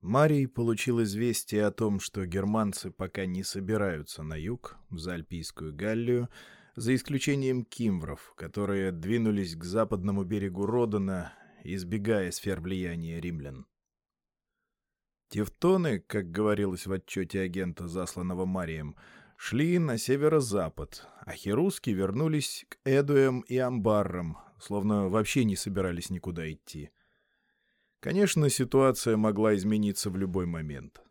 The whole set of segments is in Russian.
Марий получил известие о том, что германцы пока не собираются на юг, в Заальпийскую Галлию, за исключением кимвров, которые двинулись к западному берегу Родана, избегая сфер влияния римлян. Тевтоны, как говорилось в отчете агента, засланного Марием, шли на северо-запад, а херуски вернулись к Эдуям и Амбаррам, словно вообще не собирались никуда идти. Конечно, ситуация могла измениться в любой момент.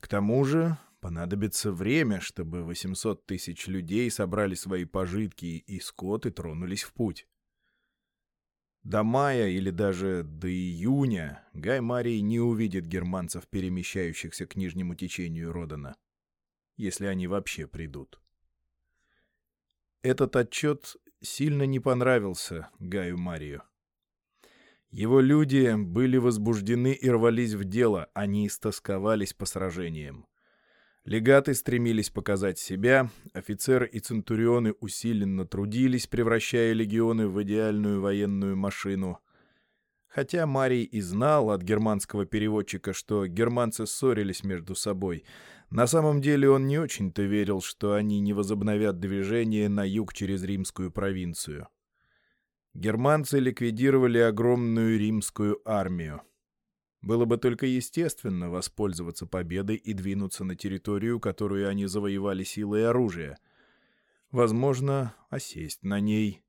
К тому же понадобится время, чтобы 800 тысяч людей собрали свои пожитки и скот и тронулись в путь. До мая или даже до июня Гай Марий не увидит германцев, перемещающихся к нижнему течению Родана, если они вообще придут. Этот отчет сильно не понравился Гаю Марию. Его люди были возбуждены и рвались в дело, они истосковались по сражениям. Легаты стремились показать себя, офицеры и центурионы усиленно трудились, превращая легионы в идеальную военную машину. Хотя Марий и знал от германского переводчика, что германцы ссорились между собой, на самом деле он не очень-то верил, что они не возобновят движение на юг через римскую провинцию. Германцы ликвидировали огромную римскую армию. Было бы только естественно воспользоваться победой и двинуться на территорию, которую они завоевали силой оружия. Возможно, осесть на ней.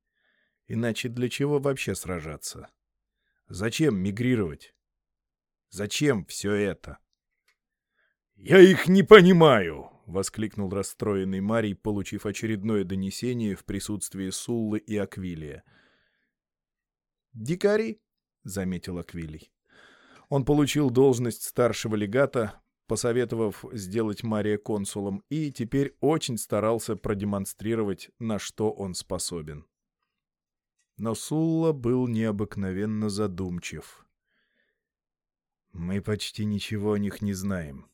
Иначе для чего вообще сражаться? Зачем мигрировать? Зачем все это? «Я их не понимаю!» — воскликнул расстроенный Марий, получив очередное донесение в присутствии Суллы и Аквилия. «Дикари!» — заметил Аквилий. Он получил должность старшего легата, посоветовав сделать Мария консулом, и теперь очень старался продемонстрировать, на что он способен. Но Сулла был необыкновенно задумчив. «Мы почти ничего о них не знаем».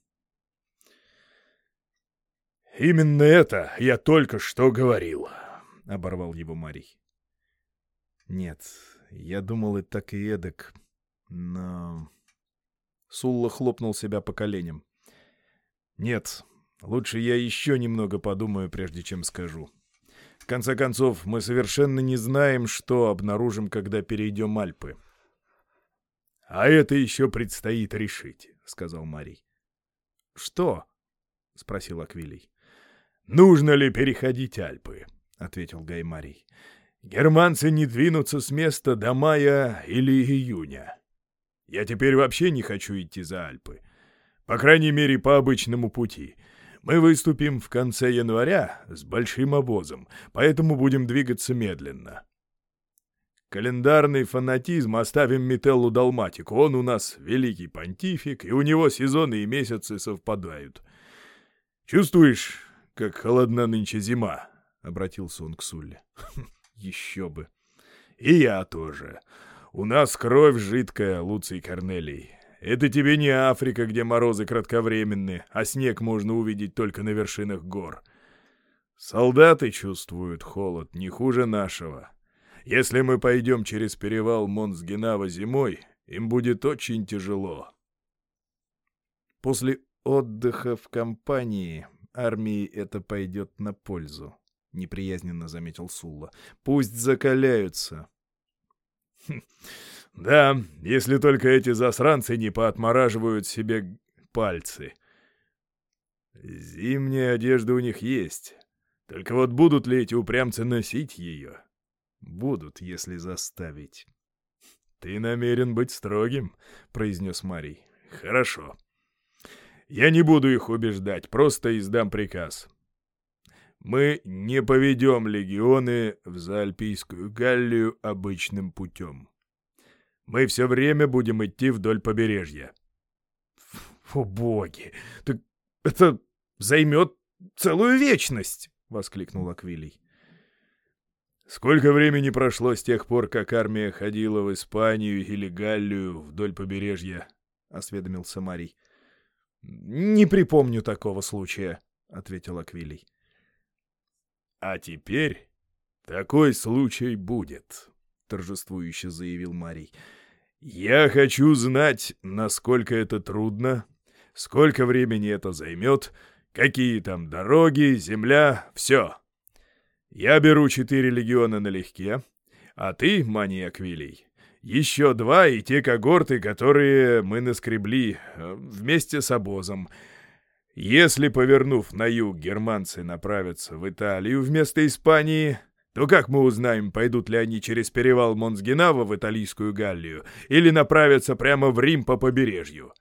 «Именно это я только что говорил», — оборвал его Марий. «Нет, я думал и так и эдак, но...» Сулла хлопнул себя по коленям. «Нет, лучше я еще немного подумаю, прежде чем скажу. В конце концов, мы совершенно не знаем, что обнаружим, когда перейдем Альпы». «А это еще предстоит решить», — сказал Марий. «Что?» — спросил Аквилий. «Нужно ли переходить Альпы?» — ответил Гай Марий. «Германцы не двинутся с места до мая или июня. Я теперь вообще не хочу идти за Альпы. По крайней мере, по обычному пути. Мы выступим в конце января с большим обозом, поэтому будем двигаться медленно. Календарный фанатизм оставим Метеллу Далматику. Он у нас великий понтифик, и у него сезоны и месяцы совпадают. Чувствуешь, как холодна нынче зима? — обратился он к Сулле. — Еще бы. — И я тоже. У нас кровь жидкая, Луций Корнелий. Это тебе не Африка, где морозы кратковременны, а снег можно увидеть только на вершинах гор. Солдаты чувствуют холод не хуже нашего. Если мы пойдем через перевал Монсгенава зимой, им будет очень тяжело. После отдыха в компании армии это пойдет на пользу, — неприязненно заметил Сулла. — Пусть закаляются. Да, если только эти засранцы не поотмораживают себе пальцы. Зимняя одежда у них есть. Только вот будут ли эти упрямцы носить ее? Будут, если заставить. Ты намерен быть строгим, произнес Марий. Хорошо. Я не буду их убеждать, просто издам приказ. Мы не поведем легионы в Заальпийскую Галлию обычным путем. Мы все время будем идти вдоль побережья. — О боги! Так это займет целую вечность! — воскликнул Аквилий. Сколько времени прошло с тех пор, как армия ходила в Испанию или Галлию вдоль побережья? — осведомился Марий. — Не припомню такого случая, — ответил Аквилий. «А теперь такой случай будет», — торжествующе заявил Марий. Я хочу знать, насколько это трудно, сколько времени это займет, какие там дороги, земля, все. Я беру четыре легиона налегке, а ты, маньяк Вилей, еще два и те когорты, которые мы наскребли э, вместе с обозом. Если, повернув на юг, германцы направятся в Италию вместо Испании, то как мы узнаем, пойдут ли они через перевал Монсгенава в Италийскую Галлию или направятся прямо в Рим по побережью?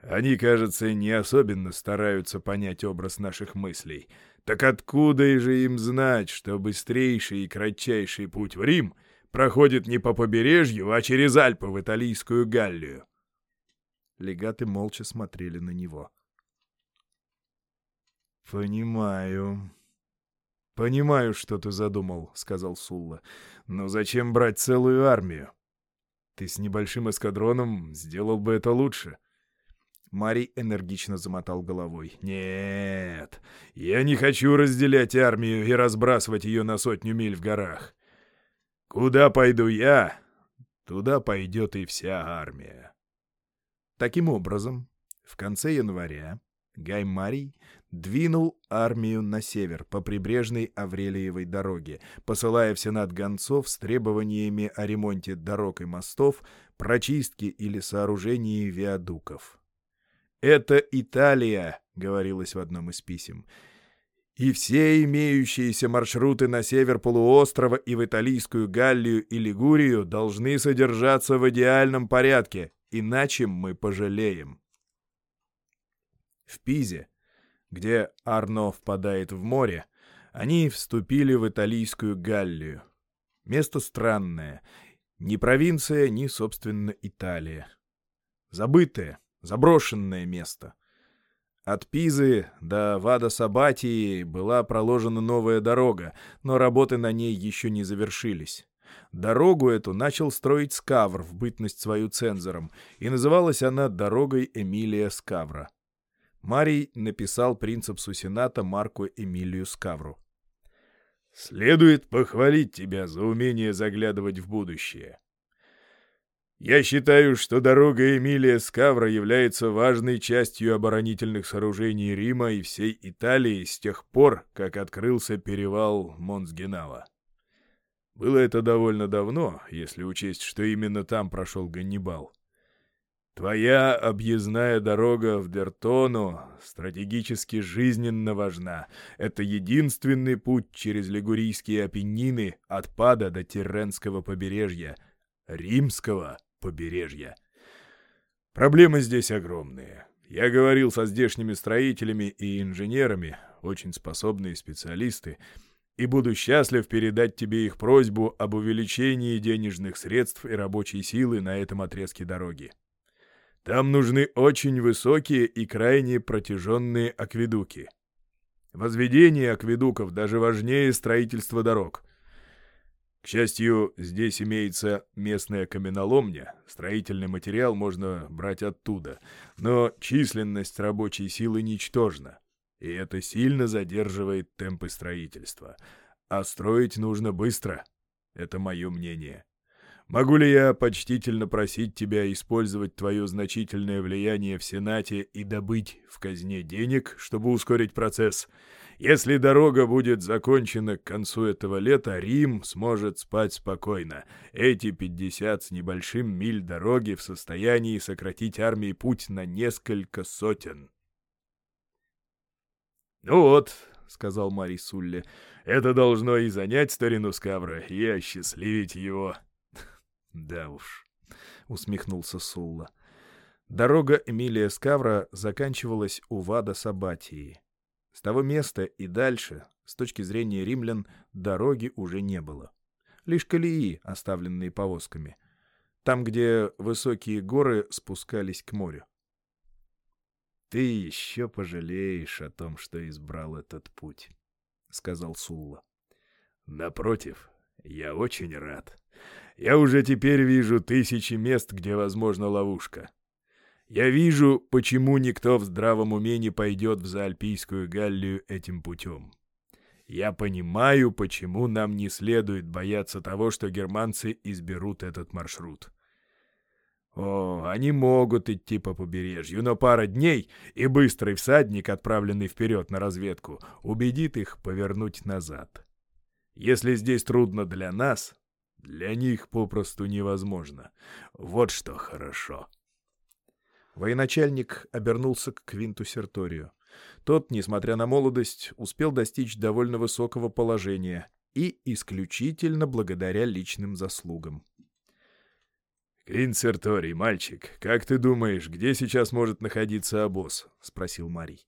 Они, кажется, не особенно стараются понять образ наших мыслей. Так откуда же им знать, что быстрейший и кратчайший путь в Рим проходит не по побережью, а через Альпы в Италийскую Галлию? Легаты молча смотрели на него. «Понимаю. Понимаю, что ты задумал», — сказал Сулла. «Но зачем брать целую армию? Ты с небольшим эскадроном сделал бы это лучше». Марий энергично замотал головой. «Нет, я не хочу разделять армию и разбрасывать ее на сотню миль в горах. Куда пойду я, туда пойдет и вся армия». Таким образом, в конце января Гай Марий двинул армию на север по прибрежной Аврелиевой дороге, посылая в Сенат гонцов с требованиями о ремонте дорог и мостов, прочистке или сооружении виадуков. «Это Италия», — говорилось в одном из писем, и все имеющиеся маршруты на север полуострова и в Италийскую Галлию и Лигурию должны содержаться в идеальном порядке, иначе мы пожалеем. В Пизе, где Арно впадает в море, они вступили в Италийскую Галлию. Место странное, ни провинция, ни, собственно, Италия. Забытое, Заброшенное место. От Пизы до Вада-Сабатии была проложена новая дорога, но работы на ней еще не завершились. Дорогу эту начал строить Скавр в бытность свою цензором, и называлась она «Дорогой Эмилия Скавра». Марий написал принципсу Сената Марку Эмилию Скавру. «Следует похвалить тебя за умение заглядывать в будущее. Я считаю, что дорога Эмилия Скавра является важной частью оборонительных сооружений Рима и всей Италии с тех пор, как открылся перевал Монсгенава. Было это довольно давно, если учесть, что именно там прошел Ганнибал. Твоя объездная дорога в Дертону стратегически жизненно важна. Это единственный путь через Лигурийские Апеннины от Пада до Тирренского побережья, римского побережья. Проблемы здесь огромные. Я говорил со здешними строителями и инженерами, очень способные специалисты, и буду счастлив передать тебе их просьбу об увеличении денежных средств и рабочей силы на этом отрезке дороги. Там нужны очень высокие и крайне протяженные акведуки. Возведение акведуков даже важнее строительства дорог. К счастью, здесь имеется местная каменоломня, строительный материал можно брать оттуда, но численность рабочей силы ничтожна, и это сильно задерживает темпы строительства. А строить нужно быстро. Это мое мнение. Могу ли я почтительно просить тебя использовать твое значительное влияние в Сенате и добыть в казне денег, чтобы ускорить процесс? Если дорога будет закончена к концу этого лета, Рим сможет спать спокойно. Эти 50 с небольшим миль дороги в состоянии сократить армии путь на несколько сотен. «Ну вот», — сказал Мари Сулли, — «это должно и занять старину Скавра, и осчастливить его». «Да уж», — усмехнулся Сулла. Дорога Эмилия Скавра заканчивалась у Вада Сабатии. С того места и дальше, с точки зрения римлян, дороги уже не было. Лишь колеи, оставленные повозками. Там, где высокие горы спускались к морю. «Ты еще пожалеешь о том, что избрал этот путь», — сказал Сулла. «Напротив, я очень рад. Я уже теперь вижу тысячи мест, где возможна ловушка. Я вижу, почему никто в здравом уме не пойдет в Заальпийскую Галлию этим путем. Я понимаю, почему нам не следует бояться того, что германцы изберут этот маршрут. О, они могут идти по побережью, но пара дней, и быстрый всадник, отправленный вперед на разведку, убедит их повернуть назад. Если здесь трудно для нас, для них попросту невозможно. Вот что хорошо. Военачальник обернулся к Квинту Серторию. Тот, несмотря на молодость, успел достичь довольно высокого положения и исключительно благодаря личным заслугам. «Квинт Серторий, мальчик, как ты думаешь, где сейчас может находиться обоз?» — спросил Марий.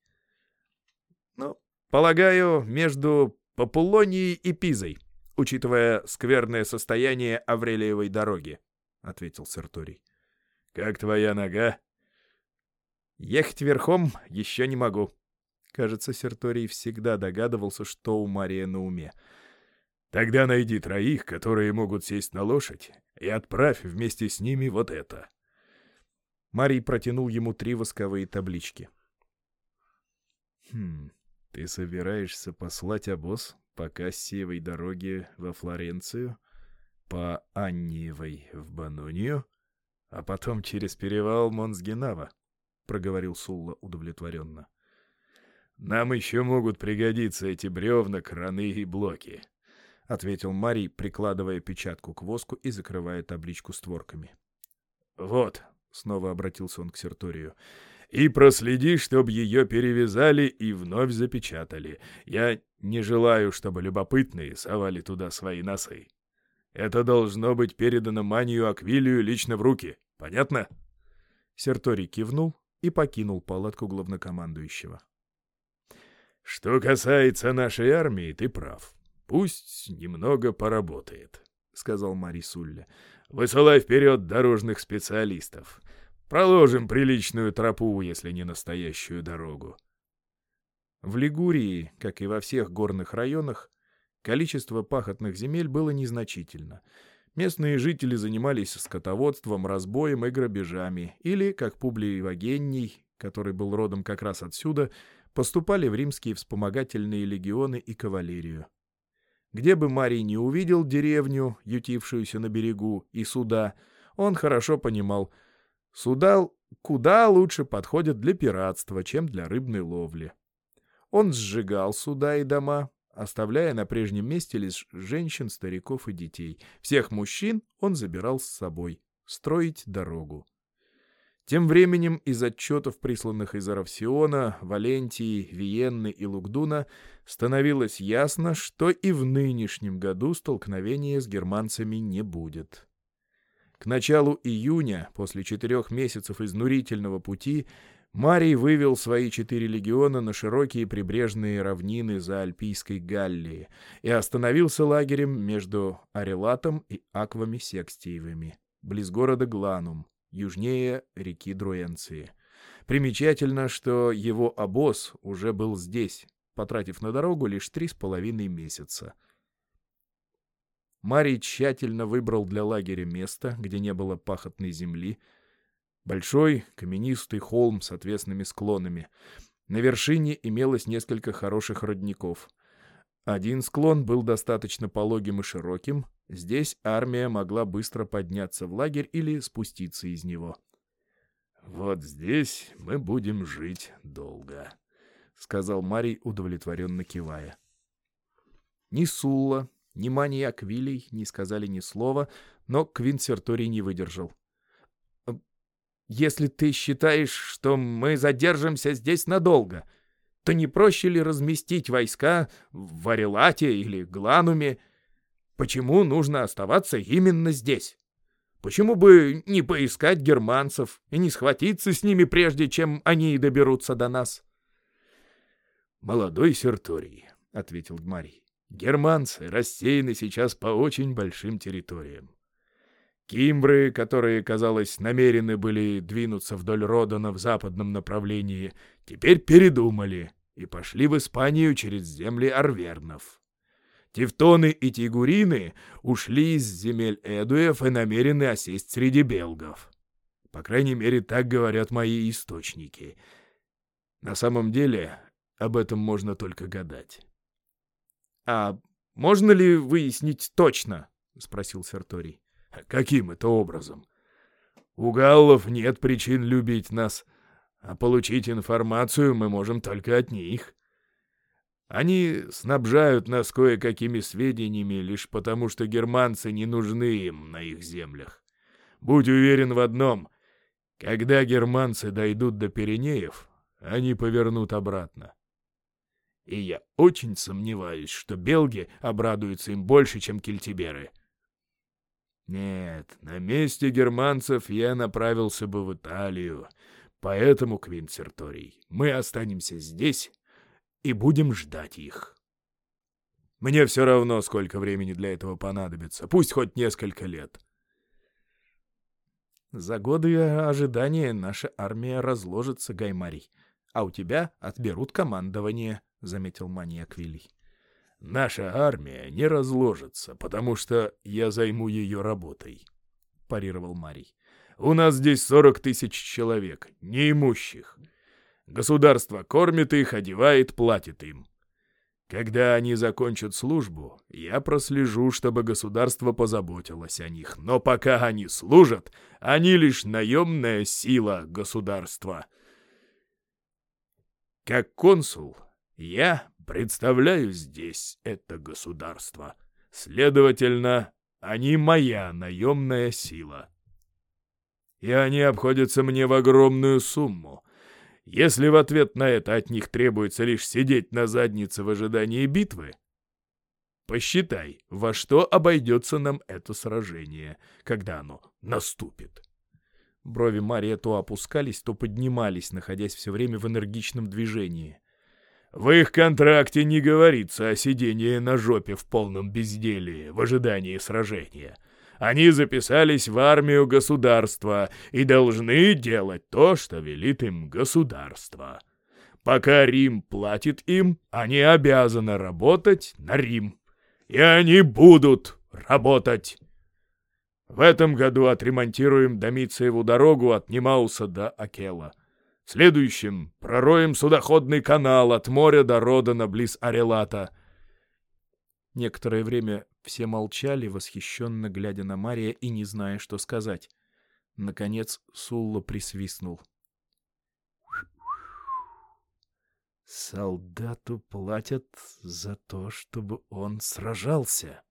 «Ну, полагаю, между Популонией и Пизой, учитывая скверное состояние Аврелиевой дороги», — ответил Серторий. «Как твоя нога?» «Ехать верхом еще не могу». Кажется, Серторий всегда догадывался, что у Мария на уме. «Тогда найди троих, которые могут сесть на лошадь, и отправь вместе с ними вот это». Марий протянул ему три восковые таблички. «Хм, ты собираешься послать обоз по Кассиевой дороге во Флоренцию, по Анниевой в Банонию, а потом через перевал Монсгенава?» — проговорил Сулла удовлетворенно. «Нам еще могут пригодиться эти бревна, краны и блоки», — ответил Марий, прикладывая печатку к воску и закрывая табличку створками. «Вот», — снова обратился он к Серторию, — «и проследи, чтобы ее перевязали и вновь запечатали. Я не желаю, чтобы любопытные совали туда свои носы. Это должно быть передано Манию Аквилию лично в руки. Понятно?» Серторий кивнул и покинул палатку главнокомандующего. «Что касается нашей армии, ты прав. Пусть немного поработает», — сказал Мари Сулля. «Высылай вперед дорожных специалистов. Проложим приличную тропу, если не настоящую дорогу». В Лигурии, как и во всех горных районах, количество пахотных земель было незначительно — Местные жители занимались скотоводством, разбоем и грабежами, или, как Публий Вагенний, который был родом как раз отсюда, поступали в римские вспомогательные легионы и кавалерию. Где бы Марий не увидел деревню, ютившуюся на берегу, и суда, он хорошо понимал, суда куда лучше подходят для пиратства, чем для рыбной ловли. Он сжигал суда и дома, оставляя на прежнем месте лишь женщин, стариков и детей. Всех мужчин он забирал с собой, строить дорогу. Тем временем из отчетов, присланных из Аравсиона, Валентии, Виенны и Лугдуна, становилось ясно, что и в нынешнем году столкновения с германцами не будет. К началу июня, после четырех месяцев изнурительного пути, Марий вывел свои четыре легиона на широкие прибрежные равнины за Альпийской Галлией и остановился лагерем между Арелатом и Аквами Секстиевыми, близ города Гланум, южнее реки Друэнции. Примечательно, что его обоз уже был здесь, потратив на дорогу лишь три с половиной месяца. Марий тщательно выбрал для лагеря место, где не было пахотной земли, Большой каменистый холм с отвесными склонами. На вершине имелось несколько хороших родников. Один склон был достаточно пологим и широким. Здесь армия могла быстро подняться в лагерь или спуститься из него. «Вот здесь мы будем жить долго», — сказал Марий, удовлетворенно кивая. Ни Сулла, ни Мани Аквилий не сказали ни слова, но Квинт Серторий не выдержал. Если ты считаешь, что мы задержимся здесь надолго, то не проще ли разместить войска в Варелате или Глануме? Почему нужно оставаться именно здесь? Почему бы не поискать германцев и не схватиться с ними, прежде чем они доберутся до нас? «Молодой Серторий», — ответил Гмарий, — «германцы рассеяны сейчас по очень большим территориям. Кимбры, которые, казалось, намерены были двинуться вдоль Родона в западном направлении, теперь передумали и пошли в Испанию через земли арвернов. Тевтоны и тигурины ушли из земель Эдуев и намерены осесть среди белгов. По крайней мере, так говорят мои источники. На самом деле, об этом можно только гадать. — А можно ли выяснить точно? — спросил Серторий. Каким это образом? У галлов нет причин любить нас, а получить информацию мы можем только от них. Они снабжают нас кое-какими сведениями лишь потому, что германцы не нужны им на их землях. Будь уверен в одном — когда германцы дойдут до Пиренеев, они повернут обратно. И я очень сомневаюсь, что белги обрадуются им больше, чем кельтиберы. Нет, на месте германцев я направился бы в Италию, поэтому, Квинцерторий, мы останемся здесь и будем ждать их. Мне все равно, сколько времени для этого понадобится, пусть хоть несколько лет. — за годы ожидания наша армия разложится, Гаймарий, а у тебя отберут командование, — заметил маньяк Вилли. Наша армия не разложится, потому что я займу ее работой, — парировал Марий. У нас здесь сорок тысяч человек, неимущих. Государство кормит их, одевает, платит им. Когда они закончат службу, я прослежу, чтобы государство позаботилось о них. Но пока они служат, они лишь наемная сила государства. Как консул, я представляю здесь это государство. Следовательно, они моя наемная сила. И они обходятся мне в огромную сумму — если в ответ на это от них требуется лишь сидеть на заднице в ожидании битвы, посчитай, во что обойдется нам это сражение, когда оно наступит. Брови Мария то опускались, то поднимались, находясь все время в энергичном движении. В их контракте не говорится о сидении на жопе в полном безделии в ожидании сражения. Они записались в армию государства и должны делать то, что велит им государство. Пока Рим платит им, они обязаны работать на Рим. И они будут работать. В этом году отремонтируем Домициеву дорогу от Немауса до Акела. В следующем пророем судоходный канал от моря до Родана близ Арелата. Некоторое время все молчали, восхищенно глядя на Мария и не зная, что сказать. Наконец Сулла присвистнул. «Солдату платят за то, чтобы он сражался».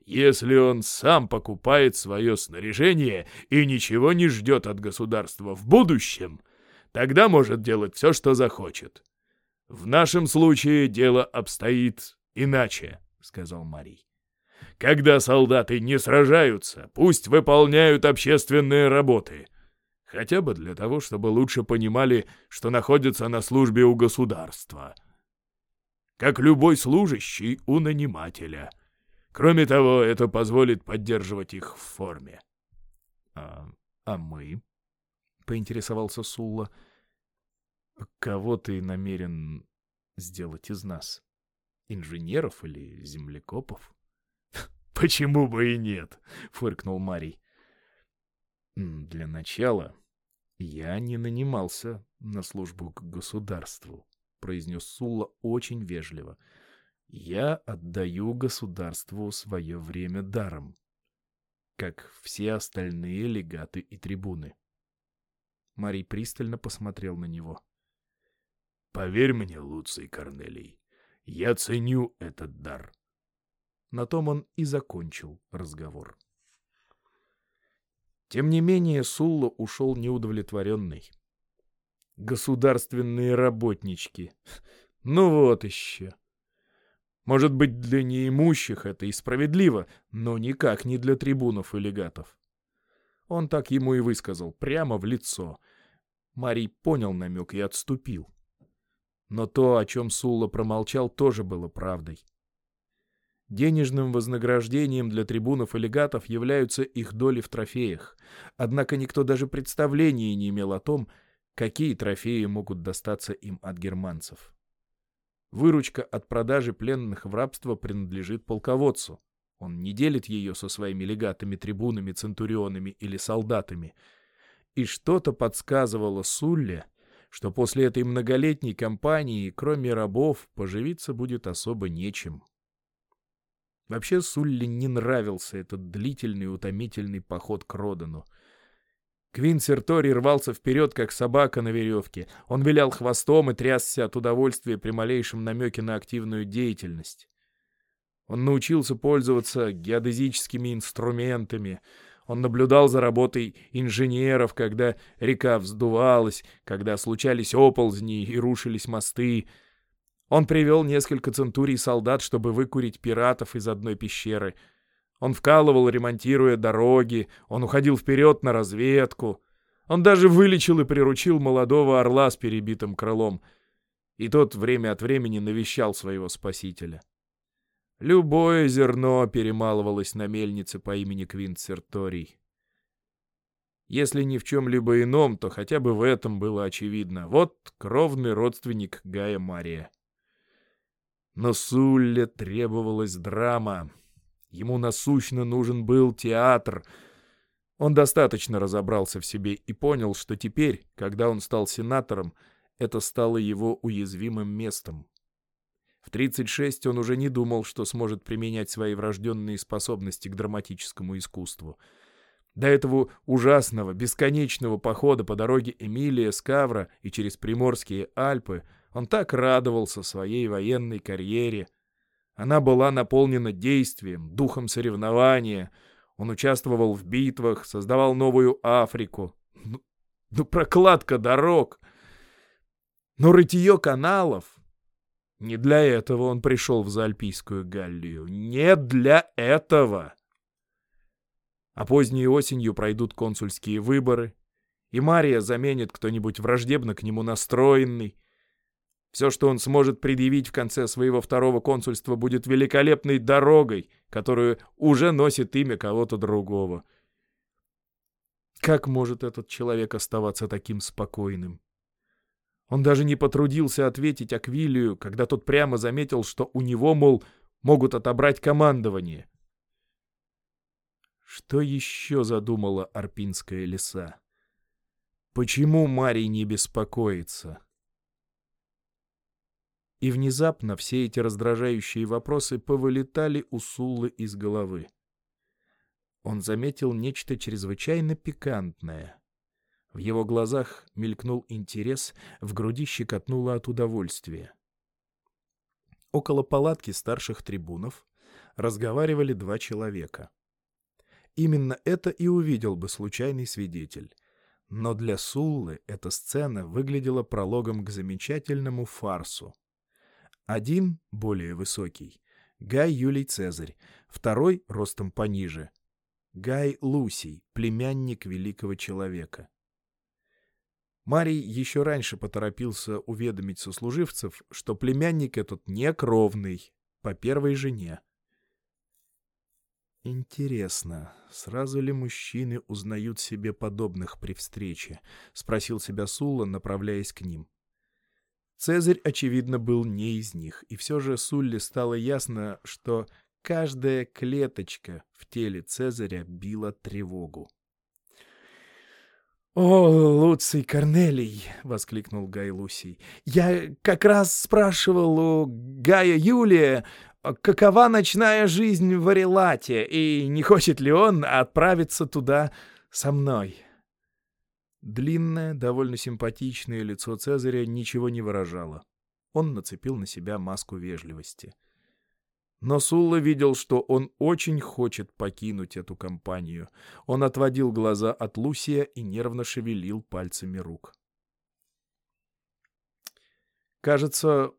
«Если он сам покупает свое снаряжение и ничего не ждет от государства в будущем, тогда может делать все, что захочет. В нашем случае дело обстоит иначе». — сказал Марий. «Когда солдаты не сражаются, пусть выполняют общественные работы. Хотя бы для того, чтобы лучше понимали, что находятся на службе у государства. Как любой служащий у нанимателя. Кроме того, это позволит поддерживать их в форме». «А, а мы?» — поинтересовался Сулла. «Кого ты намерен сделать из нас?» Инженеров или землекопов? «Почему бы и нет?» — фыркнул Марий. «Для начала я не нанимался на службу к государству», — произнес Сула очень вежливо. «Я отдаю государству свое время даром, как все остальные легаты и трибуны». Марий пристально посмотрел на него. «Поверь мне, Луций Корнелий, я ценю этот дар. На том он и закончил разговор. Тем не менее, Сулла ушел неудовлетворенный. Государственные работнички. Ну вот еще. Может быть, для неимущих это и справедливо, но никак не для трибунов и легатов. Он так ему и высказал, прямо в лицо. Марий понял намек и отступил. Но то, о чем Сулла промолчал, тоже было правдой. Денежным вознаграждением для трибунов и легатов являются их доли в трофеях. Однако никто даже представления не имел о том, какие трофеи могут достаться им от германцев. Выручка от продажи пленных в рабство принадлежит полководцу. Он не делит ее со своими легатами, трибунами, центурионами или солдатами. И что-то подсказывало Сулле, что после этой многолетней кампании, кроме рабов, поживиться будет особо нечем. Вообще Сулли не нравился этот длительный утомительный поход к Родану. Квин Сертори рвался вперед, как собака на веревке. Он вилял хвостом и трясся от удовольствия при малейшем намеке на активную деятельность. Он научился пользоваться геодезическими инструментами. Он наблюдал за работой инженеров, когда река вздувалась, когда случались оползни и рушились мосты. Он привел несколько центурий солдат, чтобы выкурить пиратов из одной пещеры — он вкалывал, ремонтируя дороги, он уходил вперед на разведку. Он даже вылечил и приручил молодого орла с перебитым крылом. И тот время от времени навещал своего спасителя. Любое зерно перемалывалось на мельнице по имени Квинт. Если ни в чем-либо ином, то хотя бы в этом было очевидно. Вот кровный родственник Гая Мария. Но Сулле требовалась драма. Ему насущно нужен был театр. Он достаточно разобрался в себе и понял, что теперь, когда он стал сенатором, это стало его уязвимым местом. В 36 он уже не думал, что сможет применять свои врожденные способности к драматическому искусству. До этого ужасного, бесконечного похода по дороге Эмилия Скавра и через Приморские Альпы он так радовался своей военной карьере — она была наполнена действием, духом соревнования. Он участвовал в битвах, создавал новую Африку. Ну, ну прокладка дорог. Но рытье каналов... Не для этого он пришел в Заальпийскую Галлию. Не для этого. А поздней осенью пройдут консульские выборы, и Мария заменит кто-нибудь враждебно к нему настроенный, все, что он сможет предъявить в конце своего второго консульства, будет великолепной дорогой, которую уже носит имя кого-то другого. Как может этот человек оставаться таким спокойным? Он даже не потрудился ответить Аквилию, когда тот прямо заметил, что у него, мол, могут отобрать командование. Что еще задумала Арпинская леса? Почему Марий не беспокоится? И внезапно все эти раздражающие вопросы повылетали у Суллы из головы. Он заметил нечто чрезвычайно пикантное. В его глазах мелькнул интерес, в груди щекотнуло от удовольствия. Около палатки старших трибунов разговаривали два человека. Именно это и увидел бы случайный свидетель. Но для Суллы эта сцена выглядела прологом к замечательному фарсу. Один, более высокий, Гай Юлий Цезарь, второй, ростом пониже, Гай Лусий, племянник великого человека. Марий еще раньше поторопился уведомить сослуживцев, что племянник этот не кровный, по первой жене. «Интересно, сразу ли мужчины узнают себе подобных при встрече?» — спросил себя Сула, направляясь к ним. Цезарь, очевидно, был не из них, и все же Сулли стало ясно, что каждая клеточка в теле Цезаря била тревогу. «О, Луций Корнелий!» — воскликнул Гай Лусий. «Я как раз спрашивал у Гая Юлия, какова ночная жизнь в Арелате, и не хочет ли он отправиться туда со мной?» Длинное, довольно симпатичное лицо Цезаря ничего не выражало. Он нацепил на себя маску вежливости. Но Сулла видел, что он очень хочет покинуть эту компанию. Он отводил глаза от Лусия и нервно шевелил пальцами рук. «Кажется,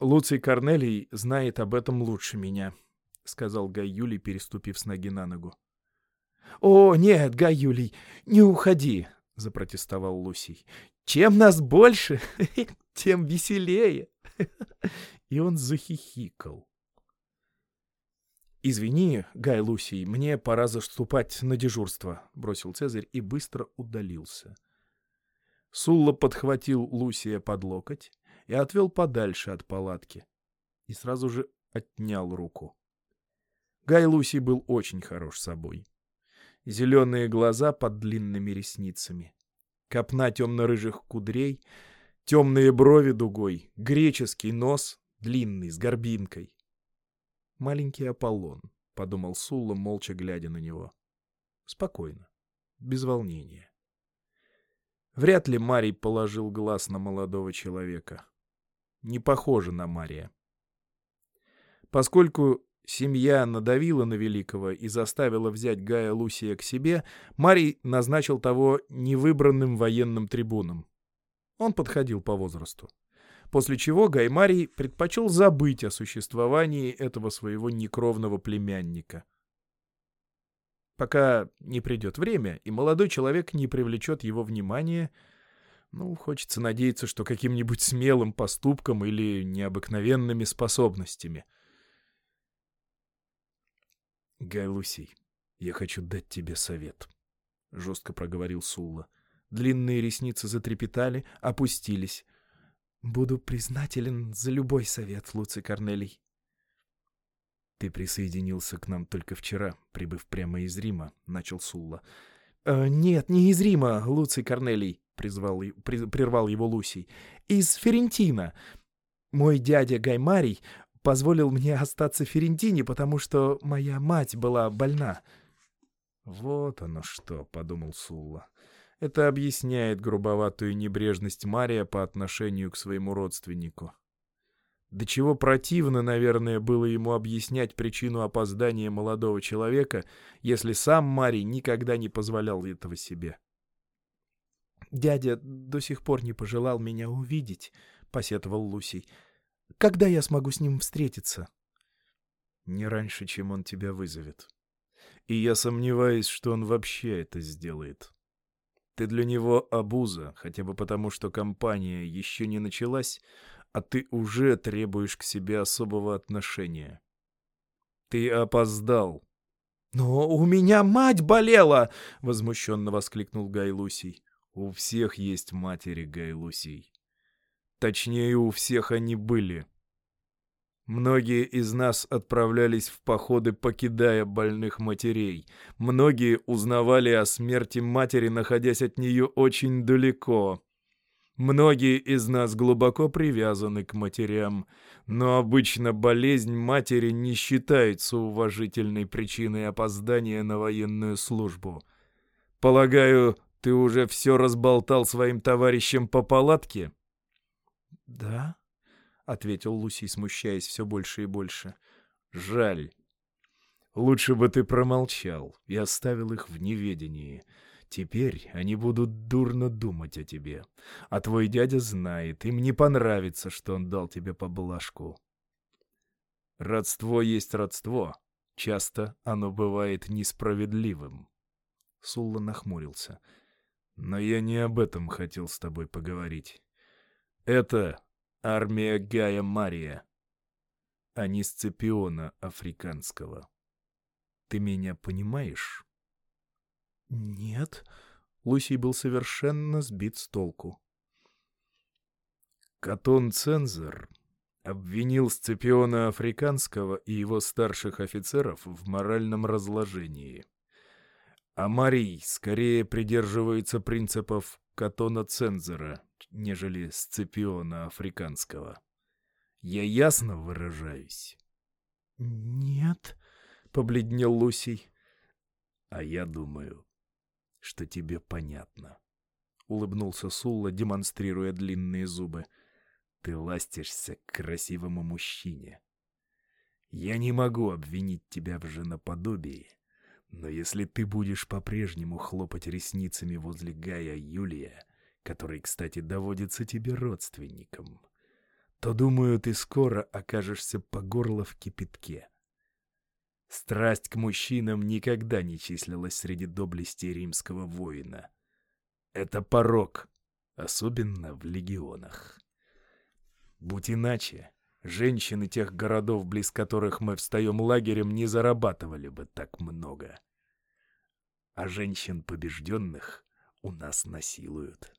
Луций Корнелий знает об этом лучше меня», — сказал Гай Юлий, переступив с ноги на ногу. «О, нет, Гай Юлий, не уходи!» — запротестовал Лусий. «Чем нас больше, тем веселее!» И он захихикал. «Извини, Гай Лусий, мне пора заступать на дежурство», — бросил Цезарь и быстро удалился. Сулла подхватил Лусия под локоть и отвел подальше от палатки. И сразу же отнял руку. Гай Лусий был очень хорош собой зеленые глаза под длинными ресницами, копна темно-рыжих кудрей, темные брови дугой, греческий нос, длинный, с горбинкой. «Маленький Аполлон», — подумал Сулла, молча глядя на него. Спокойно, без волнения. Вряд ли Марий положил глаз на молодого человека. Не похоже на Мария. Поскольку семья надавила на Великого и заставила взять Гая Лусия к себе, Марий назначил того невыбранным военным трибуном. Он подходил по возрасту. После чего Гай Марий предпочел забыть о существовании этого своего некровного племянника. Пока не придет время, и молодой человек не привлечет его внимание, ну, хочется надеяться, что каким-нибудь смелым поступком или необыкновенными способностями — «Гай Лусий, я хочу дать тебе совет», — жестко проговорил Сулла. Длинные ресницы затрепетали, опустились. «Буду признателен за любой совет, Луций Корнелий». «Ты присоединился к нам только вчера, прибыв прямо из Рима», — начал Сулла. «Э, «Нет, не из Рима, Луций Корнелий», — призвал, при, прервал его Лусий. «Из Ферентина. Мой дядя Гаймарий позволил мне остаться в Ферентине, потому что моя мать была больна». «Вот оно что», — подумал Сулла. «Это объясняет грубоватую небрежность Мария по отношению к своему родственнику». До чего противно, наверное, было ему объяснять причину опоздания молодого человека, если сам Марий никогда не позволял этого себе. «Дядя до сих пор не пожелал меня увидеть», — посетовал Лусий. Когда я смогу с ним встретиться? Не раньше, чем он тебя вызовет. И я сомневаюсь, что он вообще это сделает. Ты для него обуза, хотя бы потому, что компания еще не началась, а ты уже требуешь к себе особого отношения. Ты опоздал. «Но у меня мать болела!» — возмущенно воскликнул Гайлусий. «У всех есть матери, Гайлусий. Точнее, у всех они были. Многие из нас отправлялись в походы, покидая больных матерей. Многие узнавали о смерти матери, находясь от нее очень далеко. Многие из нас глубоко привязаны к матерям, но обычно болезнь матери не считается уважительной причиной опоздания на военную службу. Полагаю, ты уже все разболтал своим товарищам по палатке? «Да?» — ответил Луси, смущаясь все больше и больше. «Жаль. Лучше бы ты промолчал и оставил их в неведении. Теперь они будут дурно думать о тебе. А твой дядя знает, им не понравится, что он дал тебе поблажку. Родство есть родство. Часто оно бывает несправедливым». Сулла нахмурился. «Но я не об этом хотел с тобой поговорить. Это армия Гая Мария, а не Сципиона Африканского. Ты меня понимаешь? Нет. Лусий был совершенно сбит с толку. Катон Цензор обвинил Сципиона Африканского и его старших офицеров в моральном разложении. А Марий скорее придерживается принципов Катона Цензора, нежели Сципиона Африканского. Я ясно выражаюсь? — Нет, — побледнел Лусий. — А я думаю, что тебе понятно. — улыбнулся Сулла, демонстрируя длинные зубы. — Ты ластишься к красивому мужчине. Я не могу обвинить тебя в женоподобии, но если ты будешь по-прежнему хлопать ресницами возле Гая Юлия, который, кстати, доводится тебе родственником, то, думаю, ты скоро окажешься по горло в кипятке. Страсть к мужчинам никогда не числилась среди доблестей римского воина. Это порог, особенно в легионах. Будь иначе, женщины тех городов, близ которых мы встаем лагерем, не зарабатывали бы так много. А женщин побежденных у нас насилуют.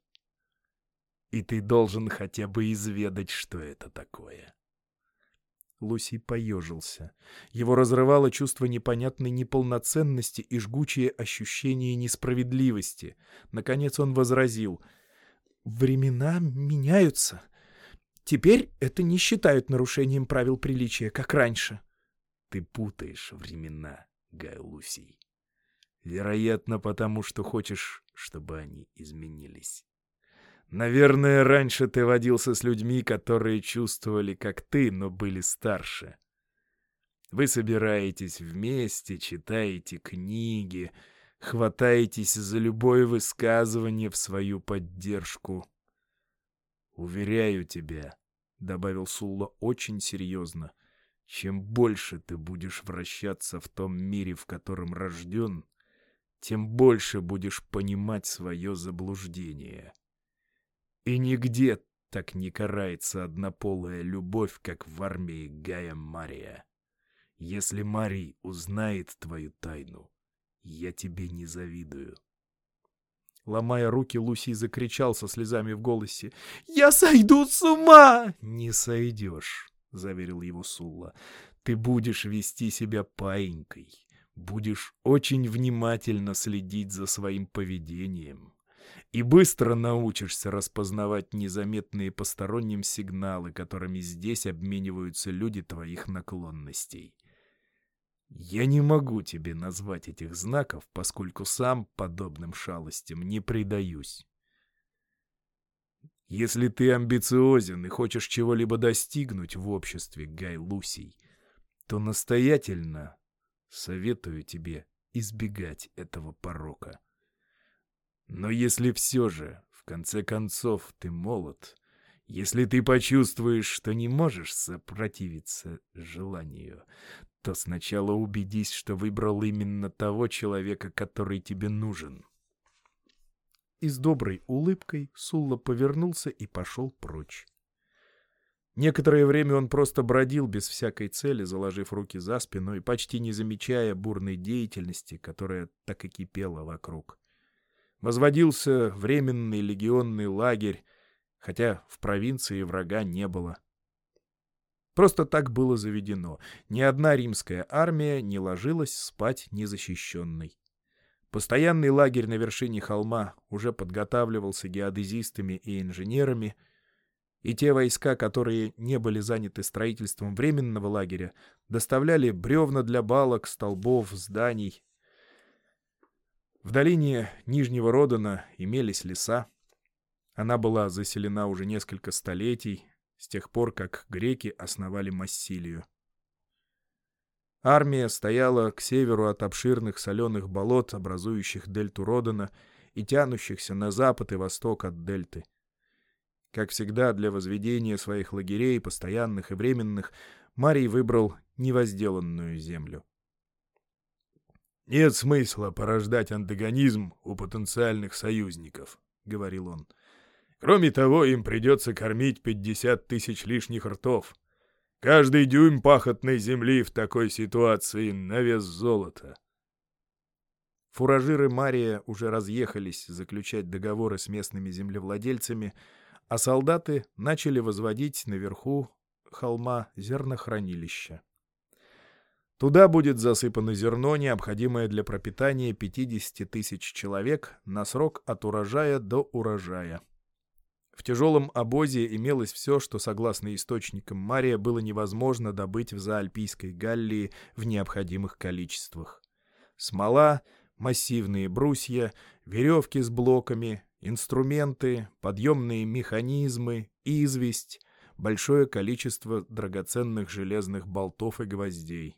И ты должен хотя бы изведать, что это такое. Луси поежился. Его разрывало чувство непонятной неполноценности и жгучее ощущение несправедливости. Наконец он возразил. «Времена меняются. Теперь это не считают нарушением правил приличия, как раньше». «Ты путаешь времена, Гай Лусий. Вероятно, потому что хочешь, чтобы они изменились». Наверное, раньше ты водился с людьми, которые чувствовали, как ты, но были старше. Вы собираетесь вместе, читаете книги, хватаетесь за любое высказывание в свою поддержку. Уверяю тебя, — добавил Сулла очень серьезно, — чем больше ты будешь вращаться в том мире, в котором рожден, тем больше будешь понимать свое заблуждение. И нигде так не карается однополая любовь, как в армии Гая Мария. Если Марий узнает твою тайну, я тебе не завидую. Ломая руки, Луси закричал со слезами в голосе. «Я сойду с ума!» «Не сойдешь», — заверил его Сулла. «Ты будешь вести себя паинькой, будешь очень внимательно следить за своим поведением и быстро научишься распознавать незаметные посторонним сигналы, которыми здесь обмениваются люди твоих наклонностей. Я не могу тебе назвать этих знаков, поскольку сам подобным шалостям не предаюсь. Если ты амбициозен и хочешь чего-либо достигнуть в обществе Гай Лусей, то настоятельно советую тебе избегать этого порока. Но если все же, в конце концов, ты молод, если ты почувствуешь, что не можешь сопротивиться желанию, то сначала убедись, что выбрал именно того человека, который тебе нужен. И с доброй улыбкой Сулла повернулся и пошел прочь. Некоторое время он просто бродил без всякой цели, заложив руки за спину и почти не замечая бурной деятельности, которая так и кипела вокруг возводился временный легионный лагерь, хотя в провинции врага не было. Просто так было заведено. Ни одна римская армия не ложилась спать незащищенной. Постоянный лагерь на вершине холма уже подготавливался геодезистами и инженерами, и те войска, которые не были заняты строительством временного лагеря, доставляли бревна для балок, столбов, зданий, в долине Нижнего Родана имелись леса. Она была заселена уже несколько столетий, с тех пор, как греки основали Массилию. Армия стояла к северу от обширных соленых болот, образующих дельту Родана и тянущихся на запад и восток от дельты. Как всегда, для возведения своих лагерей, постоянных и временных, Марий выбрал невозделанную землю. «Нет смысла порождать антагонизм у потенциальных союзников», — говорил он. «Кроме того, им придется кормить 50 тысяч лишних ртов. Каждый дюйм пахотной земли в такой ситуации на вес золота». Фуражиры Мария уже разъехались заключать договоры с местными землевладельцами, а солдаты начали возводить наверху холма зернохранилища. Туда будет засыпано зерно, необходимое для пропитания 50 тысяч человек на срок от урожая до урожая. В тяжелом обозе имелось все, что, согласно источникам Мария, было невозможно добыть в Заальпийской Галлии в необходимых количествах. Смола, массивные брусья, веревки с блоками, инструменты, подъемные механизмы, известь, большое количество драгоценных железных болтов и гвоздей.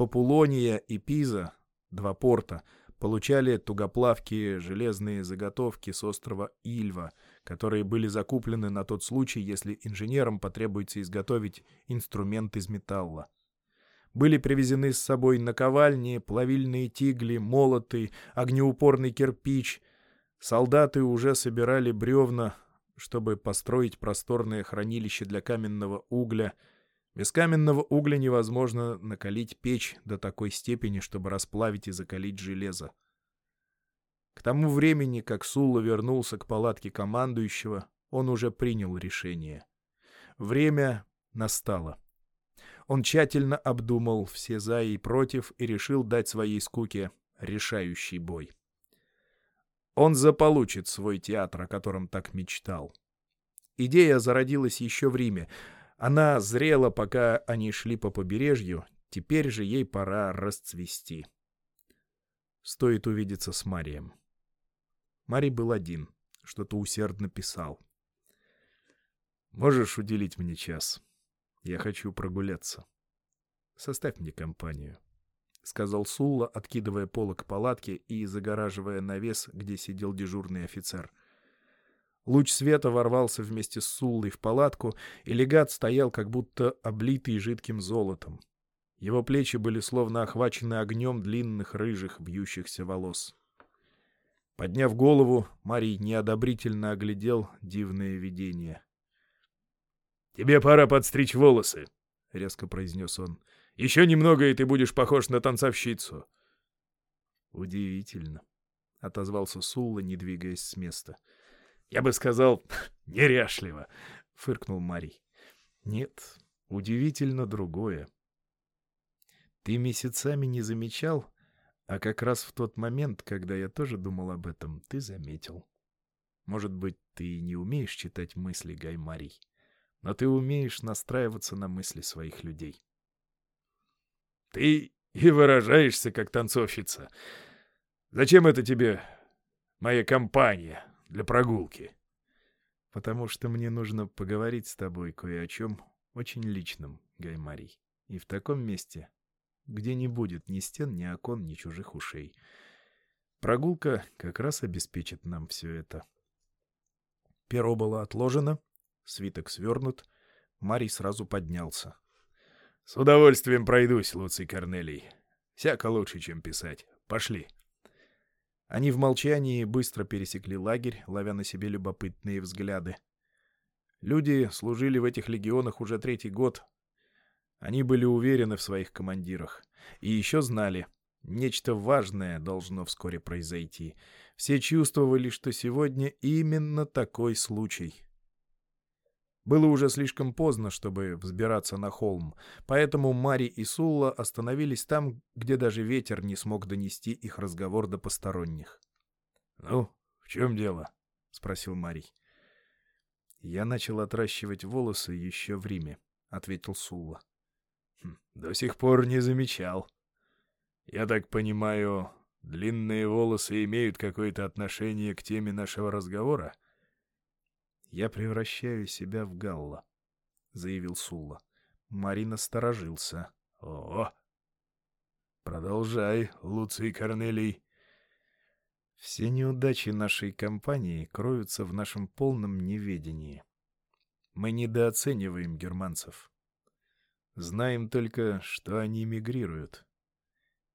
Популония и Пиза, два порта, получали тугоплавкие железные заготовки с острова Ильва, которые были закуплены на тот случай, если инженерам потребуется изготовить инструмент из металла. Были привезены с собой наковальни, плавильные тигли, молоты, огнеупорный кирпич. Солдаты уже собирали бревна, чтобы построить просторное хранилище для каменного угля — без каменного угля невозможно накалить печь до такой степени, чтобы расплавить и закалить железо. К тому времени, как Сула вернулся к палатке командующего, он уже принял решение. Время настало. Он тщательно обдумал все «за» и «против» и решил дать своей скуке решающий бой. Он заполучит свой театр, о котором так мечтал. Идея зародилась еще в Риме — она зрела, пока они шли по побережью, теперь же ей пора расцвести. Стоит увидеться с Марием. Марий был один. что-то усердно писал. «Можешь уделить мне час? Я хочу прогуляться. Составь мне компанию», — сказал Сулла, откидывая полок палатки и загораживая навес, где сидел дежурный офицер. Луч света ворвался вместе с Суллой в палатку, и легат стоял, как будто облитый жидким золотом. Его плечи были словно охвачены огнем длинных рыжих вьющихся волос. Подняв голову, Марий неодобрительно оглядел дивное видение. — Тебе пора подстричь волосы, — резко произнес он. — Еще немного, и ты будешь похож на танцовщицу. — Удивительно, — отозвался Сулла, не двигаясь с места. — Я бы сказал, неряшливо, — фыркнул Марий. — Нет, удивительно другое. Ты месяцами не замечал, а как раз в тот момент, когда я тоже думал об этом, ты заметил. Может быть, ты не умеешь читать мысли, Гаймарий, но ты умеешь настраиваться на мысли своих людей. Ты и выражаешься, как танцовщица. Зачем это тебе, моя компания, для прогулки? Потому что мне нужно поговорить с тобой кое о чем очень личном, Гаймарий. И в таком месте, где не будет ни стен, ни окон, ни чужих ушей. Прогулка как раз обеспечит нам все это. Перо было отложено, свиток свернут, Марий сразу поднялся. — С удовольствием пройдусь, Луций Корнелий. Всяко лучше, чем писать. Пошли. Они в молчании быстро пересекли лагерь, ловя на себе любопытные взгляды. Люди служили в этих легионах уже третий год, они были уверены в своих командирах. И еще знали, нечто важное должно вскоре произойти. Все чувствовали, что сегодня именно такой случай. Было уже слишком поздно, чтобы взбираться на холм, поэтому Мари и Сулла остановились там, где даже ветер не смог донести их разговор до посторонних. — Ну, в чем дело? — спросил Марий. — Я начал отращивать волосы еще в Риме, — ответил Сулла. Хм, до сих пор не замечал. Я так понимаю, длинные волосы имеют какое-то отношение к теме нашего разговора? Я превращаю себя в Галла, заявил Сулла. Марина сторожился. О! Продолжай, Луций Корнелий. Все неудачи нашей компании кроются в нашем полном неведении. Мы недооцениваем германцев. Знаем только, что они мигрируют.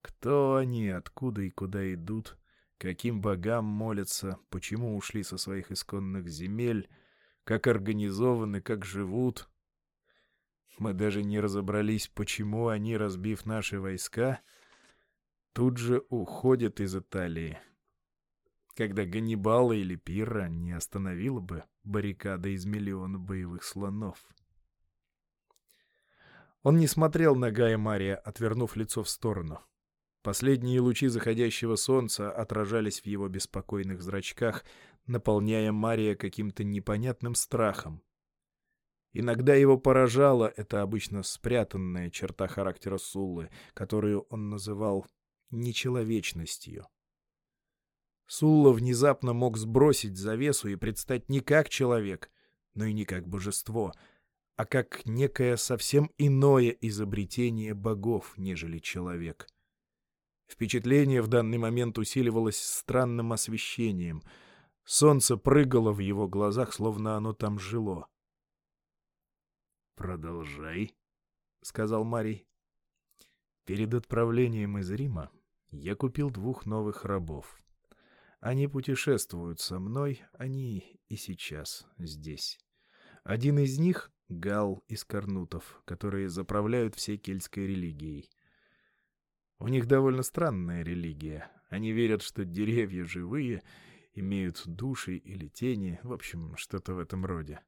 Кто они, откуда и куда идут, каким богам молятся, почему ушли со своих исконных земель, как организованы, как живут. Мы даже не разобрались, почему они, разбив наши войска, тут же уходят из Италии. Когда Ганнибала или Пирра не остановила бы баррикада из миллиона боевых слонов. Он не смотрел на Гая Мария, отвернув лицо в сторону. Последние лучи заходящего солнца отражались в его беспокойных зрачках, наполняя Мария каким-то непонятным страхом. Иногда его поражала эта обычно спрятанная черта характера Суллы, которую он называл нечеловечностью. Сулла внезапно мог сбросить завесу и предстать не как человек, но и не как божество — а как некое совсем иное изобретение богов, нежели человек. Впечатление в данный момент усиливалось странным освещением. Солнце прыгало в его глазах, словно оно там жило. «Продолжай», — сказал Марий. «Перед отправлением из Рима я купил двух новых рабов. Они путешествуют со мной, они и сейчас здесь. Один из них гал из корнутов, которые заправляют всей кельтской религией. У них довольно странная религия. Они верят, что деревья живые, имеют души или тени, в общем, что-то в этом роде.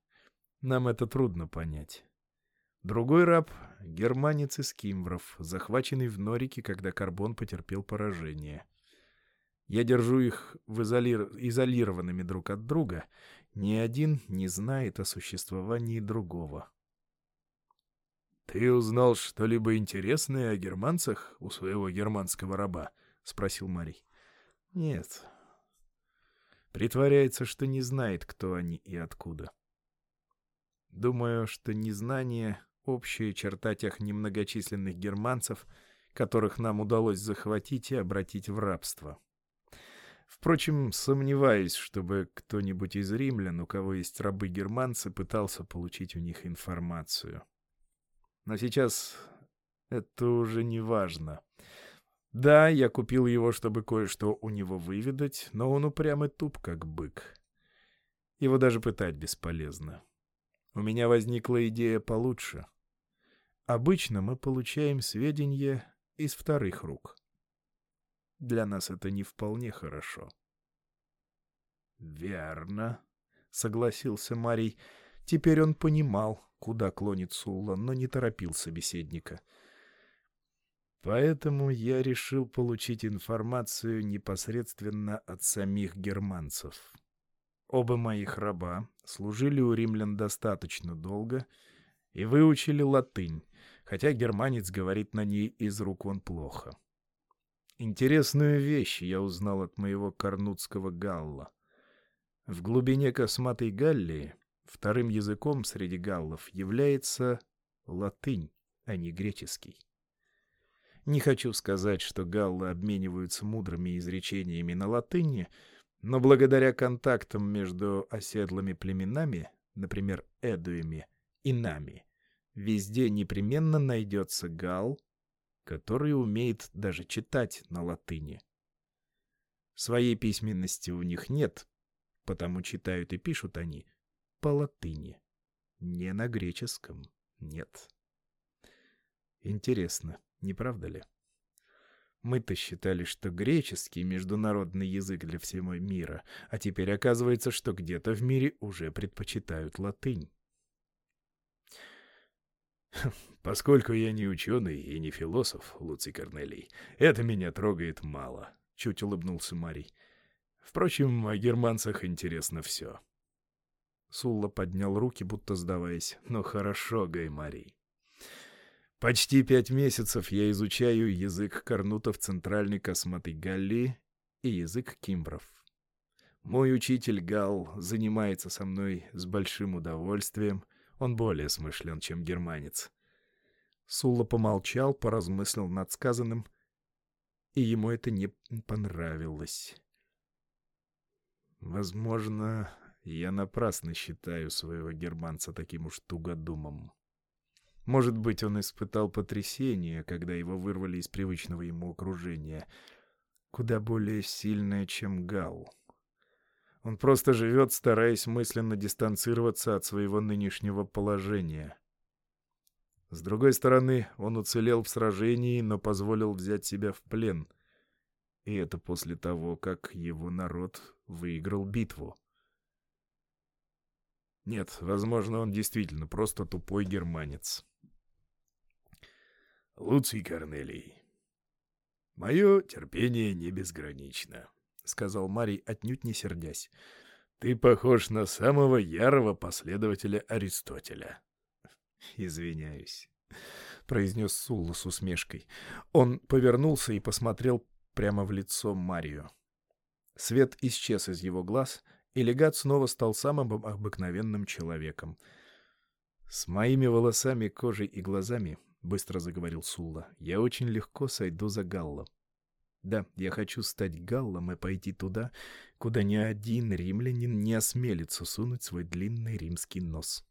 Нам это трудно понять. Другой раб — германец из Кимвров, захваченный в Норике, когда Карбон потерпел поражение. Я держу их в изолир... изолированными друг от друга — ни один не знает о существовании другого. — Ты узнал что-либо интересное о германцах у своего германского раба? — спросил Марий. — Нет. Притворяется, что не знает, кто они и откуда. Думаю, что незнание — общая черта тех немногочисленных германцев, которых нам удалось захватить и обратить в рабство. Впрочем, сомневаюсь, чтобы кто-нибудь из римлян, у кого есть рабы-германцы, пытался получить у них информацию. Но сейчас это уже не важно. Да, я купил его, чтобы кое-что у него выведать, но он упрямый туп, как бык. Его даже пытать бесполезно. У меня возникла идея получше. Обычно мы получаем сведения из вторых рук. Для нас это не вполне хорошо. «Верно», — согласился Марий. Теперь он понимал, куда клонит Сулла, но не торопил собеседника — Поэтому я решил получить информацию непосредственно от самих германцев. Оба моих раба служили у римлян достаточно долго и выучили латынь, хотя германец говорит на ней из рук он плохо. Интересную вещь я узнал от моего корнутского галла. В глубине косматой Галлии вторым языком среди галлов является латынь, а не греческий. Не хочу сказать, что галлы обмениваются мудрыми изречениями на латыни, но благодаря контактам между оседлыми племенами, например, эдуями, и нами, везде непременно найдется гал, который умеет даже читать на латыни. Своей письменности у них нет, потому читают и пишут они по латыни, не на греческом, нет. Интересно, не правда ли? Мы-то считали, что греческий — международный язык для всего мира, а теперь оказывается, что где-то в мире уже предпочитают латынь. «Поскольку я не ученый и не философ, Луций Корнелий, это меня трогает мало», — чуть улыбнулся Марий. «Впрочем, о германцах интересно все». Сулла поднял руки, будто сдаваясь. «Ну хорошо, Гай Марий. Почти пять месяцев я изучаю язык корнутов Центральной косматой Галлии и язык кимбров. Мой учитель Гал занимается со мной с большим удовольствием. Он более смышлен, чем германец. Сулла помолчал, поразмыслил над сказанным, и ему это не понравилось. Возможно, я напрасно считаю своего германца таким уж тугодумом. Может быть, он испытал потрясение, когда его вырвали из привычного ему окружения, куда более сильное, чем Гал. Он просто живет, стараясь мысленно дистанцироваться от своего нынешнего положения. С другой стороны, он уцелел в сражении, но позволил взять себя в плен. И это после того, как его народ выиграл битву. Нет, возможно, он действительно просто тупой германец. Луций Корнелий, мое терпение не безгранично, — сказал Марий, отнюдь не сердясь. — Ты похож на самого ярого последователя Аристотеля. — Извиняюсь, — произнес Сулла с усмешкой. Он повернулся и посмотрел прямо в лицо Марию. Свет исчез из его глаз, и легат снова стал самым обыкновенным человеком. С моими волосами, кожей и глазами — быстро заговорил Сулла, — я очень легко сойду за Галла. Да, я хочу стать Галлом и пойти туда, куда ни один римлянин не осмелится сунуть свой длинный римский нос.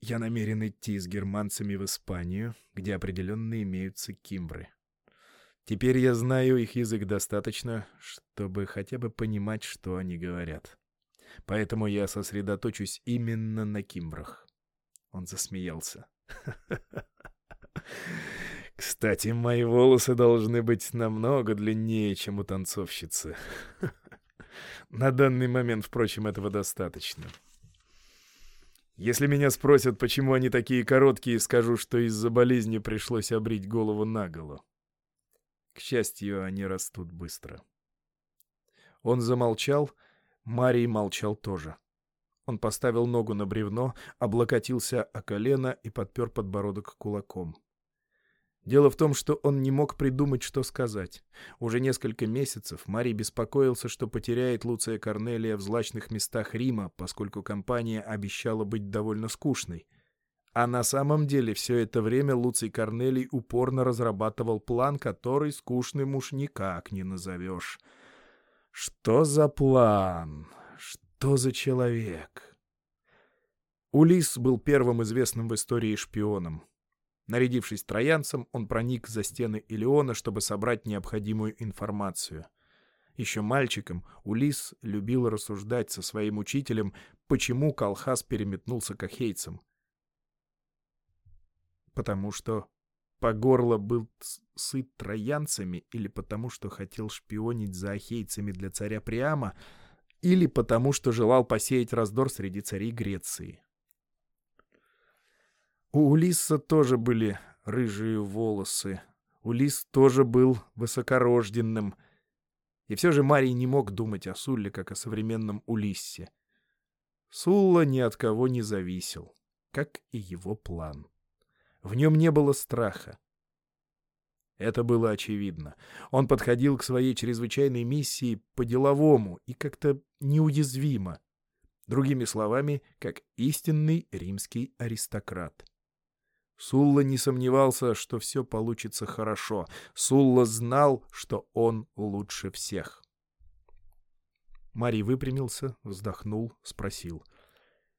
Я намерен идти с германцами в Испанию, где определенно имеются кимбры. Теперь я знаю их язык достаточно, чтобы хотя бы понимать, что они говорят. Поэтому я сосредоточусь именно на кимбрах. Он засмеялся. Кстати, мои волосы должны быть намного длиннее, чем у танцовщицы. На данный момент, впрочем, этого достаточно. Если меня спросят, почему они такие короткие, скажу, что из-за болезни пришлось обрить голову наголо. К счастью, они растут быстро. Он замолчал, Марий молчал тоже. Он поставил ногу на бревно, облокотился о колено и подпер подбородок кулаком. Дело в том, что он не мог придумать, что сказать. Уже несколько месяцев Марий беспокоился, что потеряет Луция Корнелия в злачных местах Рима, поскольку компания обещала быть довольно скучной. А на самом деле все это время Луций Корнелий упорно разрабатывал план, который скучным уж никак не назовешь. Что за план? Что за человек? Улис был первым известным в истории шпионом. Нарядившись троянцем, он проник за стены Илеона, чтобы собрать необходимую информацию. Еще мальчиком Улис любил рассуждать со своим учителем, почему Калхас переметнулся к ахейцам. Потому что по горло был сыт троянцами, или потому что хотел шпионить за ахейцами для царя Приама, или потому что желал посеять раздор среди царей Греции. У Улисса тоже были рыжие волосы. Улис тоже был высокорожденным. И все же Марий не мог думать о Сулле, как о современном Улиссе. Сулла ни от кого не зависел, как и его план. В нем не было страха. Это было очевидно. Он подходил к своей чрезвычайной миссии по-деловому и как-то неуязвимо. Другими словами, как истинный римский аристократ. Сулла не сомневался, что все получится хорошо. Сулла знал, что он лучше всех. Марий выпрямился, вздохнул, спросил.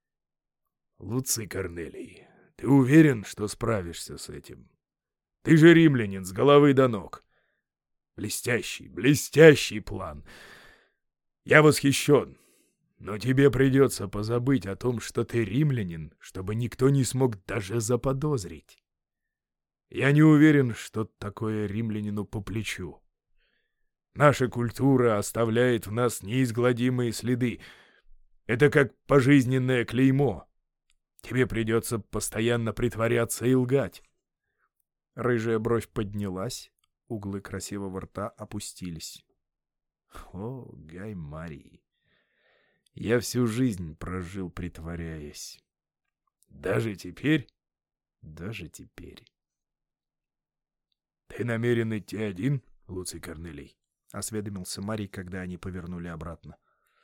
— Луций Корнелий, ты уверен, что справишься с этим? Ты же римлянин с головы до ног. Блестящий, блестящий план. Я восхищен. Но тебе придется позабыть о том, что ты римлянин, чтобы никто не смог даже заподозрить. Я не уверен, что такое римлянину по плечу. Наша культура оставляет в нас неизгладимые следы. Это как пожизненное клеймо. Тебе придется постоянно притворяться и лгать. Рыжая бровь поднялась, углы красивого рта опустились. О, Гай Марий! Я всю жизнь прожил, притворяясь. Даже теперь? Даже теперь. Ты намерен идти один, Луций Корнелий? — осведомился Марий, когда они повернули обратно.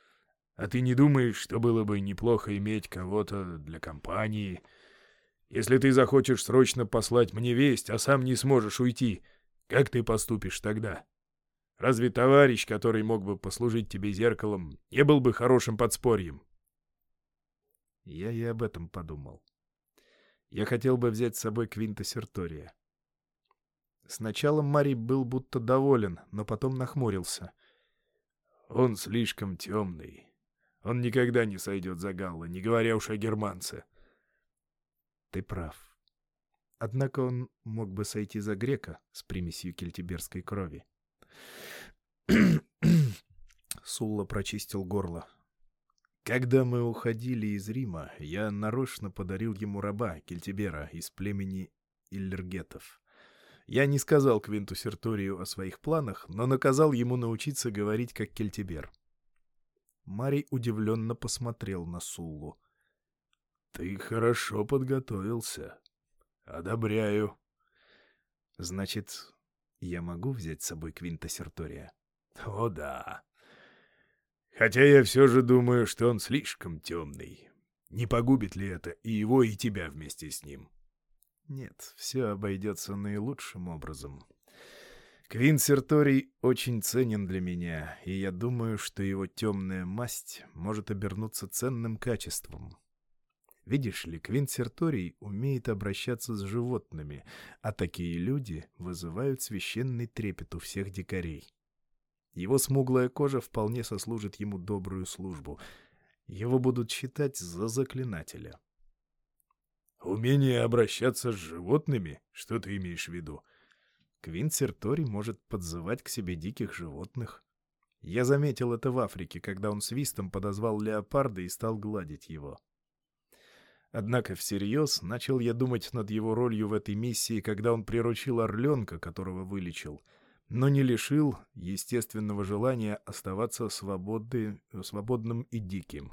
— А ты не думаешь, что было бы неплохо иметь кого-то для компании? Если ты захочешь срочно послать мне весть, а сам не сможешь уйти, как ты поступишь тогда? Разве товарищ, который мог бы послужить тебе зеркалом, не был бы хорошим подспорьем? Я и об этом подумал. Я хотел бы взять с собой Квинта Сертория. Сначала Мари был будто доволен, но потом нахмурился. Он слишком темный. Он никогда не сойдет за Галла, не говоря уж о германце. Ты прав. Однако он мог бы сойти за грека с примесью кельтиберской крови. Сулла прочистил горло. Когда мы уходили из Рима, я нарочно подарил ему раба, Кельтибера, из племени Иллергетов. Я не сказал Квинту Серторию о своих планах, но наказал ему научиться говорить как Кельтибер. Марий удивленно посмотрел на Суллу. — Ты хорошо подготовился. Одобряю. — Значит, я могу взять с собой Квинта Сертория? О, да. Хотя я все же думаю, что он слишком темный. Не погубит ли это и его, и тебя вместе с ним? Нет, все обойдется наилучшим образом. Квин Серторий очень ценен для меня, и я думаю, что его темная масть может обернуться ценным качеством. Видишь ли, Квинт Серторий умеет обращаться с животными, а такие люди вызывают священный трепет у всех дикарей. Его смуглая кожа вполне сослужит ему добрую службу. Его будут считать за заклинателя. «Умение обращаться с животными? Что ты имеешь в виду?» Квинт Серторий может подзывать к себе диких животных. Я заметил это в Африке, когда он свистом подозвал леопарда и стал гладить его. Однако всерьез начал я думать над его ролью в этой миссии, когда он приручил орленка, которого вылечил, но не лишил естественного желания оставаться свободы, свободным и диким.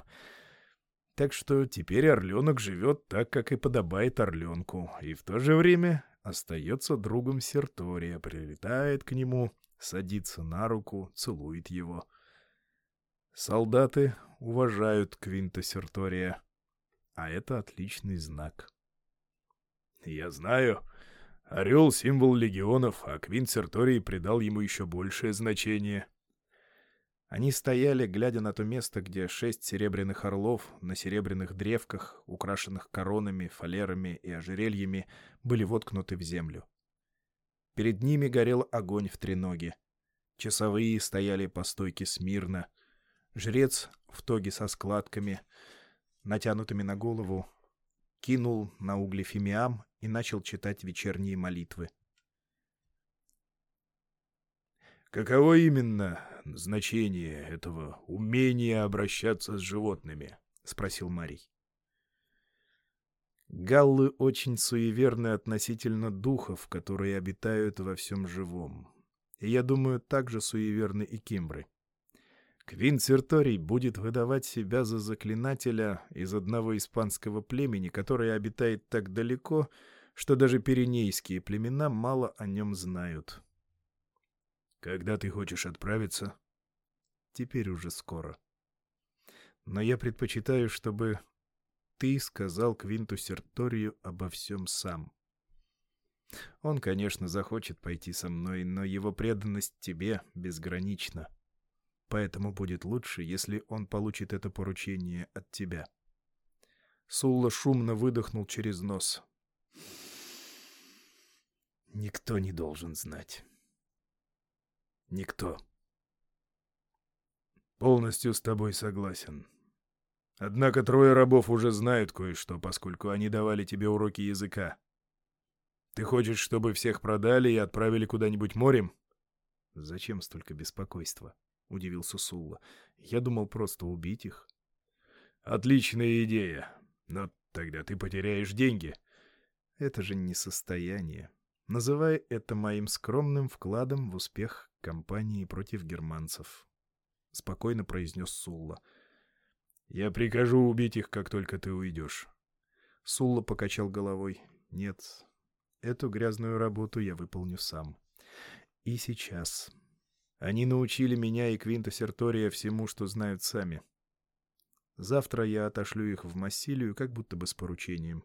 Так что теперь орленок живет так, как и подобает орленку, и в то же время остается другом Сертория, прилетает к нему, садится на руку, целует его. Солдаты уважают Квинта Сертория, а это отличный знак. «Я знаю. Орел — символ легионов, а Квинт Серторий придал ему еще большее значение». Они стояли, глядя на то место, где шесть серебряных орлов на серебряных древках, украшенных коронами, фалерами и ожерельями, были воткнуты в землю. Перед ними горел огонь в треноге. Часовые стояли по стойке смирно. Жрец в тоге со складками, натянутыми на голову, кинул на угли фимиам и начал читать вечерние молитвы. Каково именно значение этого умения обращаться с животными? — спросил Марий. Галлы очень суеверны относительно духов, которые обитают во всем живом. И я думаю, также суеверны и кимбры. Квин Серторий будет выдавать себя за заклинателя из одного испанского племени, которое обитает так далеко, что даже пиренейские племена мало о нем знают. «Когда ты хочешь отправиться?» «Теперь уже скоро. Но я предпочитаю, чтобы ты сказал Квинту Серторию обо всем сам. Он, конечно, захочет пойти со мной, но его преданность тебе безгранична. Поэтому будет лучше, если он получит это поручение от тебя. Сулла шумно выдохнул через нос. Никто не должен знать. Никто. Полностью с тобой согласен. Однако трое рабов уже знают кое-что, поскольку они давали тебе уроки языка. Ты хочешь, чтобы всех продали и отправили куда-нибудь морем? Зачем столько беспокойства? — удивился Сулла. «Я думал просто убить их». «Отличная идея. Но тогда ты потеряешь деньги». «Это же не состояние. Называй это моим скромным вкладом в успех кампании против германцев», — спокойно произнес Сулла. «Я прикажу убить их, как только ты уйдешь». Сулла покачал головой. «Нет, эту грязную работу я выполню сам. И сейчас». Они научили меня и Квинта Сертория всему, что знают сами. Завтра я отошлю их в Массилию, как будто бы с поручением.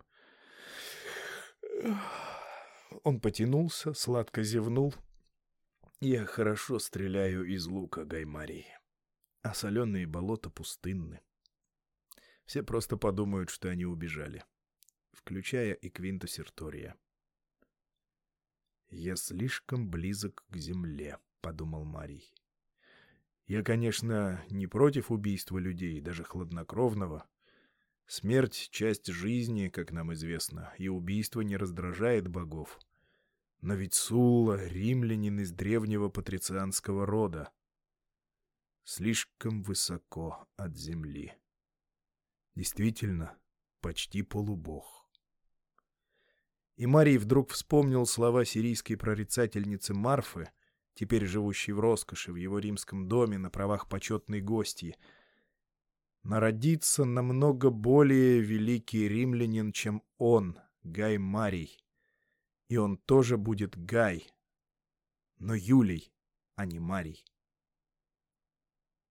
Он потянулся, сладко зевнул. Я хорошо стреляю из лука, Гаймарий. А соленые болота пустынны. Все просто подумают, что они убежали. Включая и Квинта Сертория. Я слишком близок к земле. — подумал Марий. «Я, конечно, не против убийства людей, даже хладнокровного. Смерть — часть жизни, как нам известно, и убийство не раздражает богов. Но ведь Сулла — римлянин из древнего патрицианского рода. Слишком высоко от земли. Действительно, почти полубог». И Марий вдруг вспомнил слова сирийской прорицательницы Марфы — теперь живущий в роскоши в его римском доме на правах почетной гости. Народится намного более великий римлянин, чем он, Гай Марий. И он тоже будет Гай, но Юлий, а не Марий.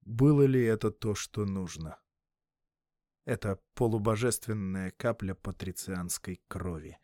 Было ли это то, что нужно? Это полубожественная капля патрицианской крови.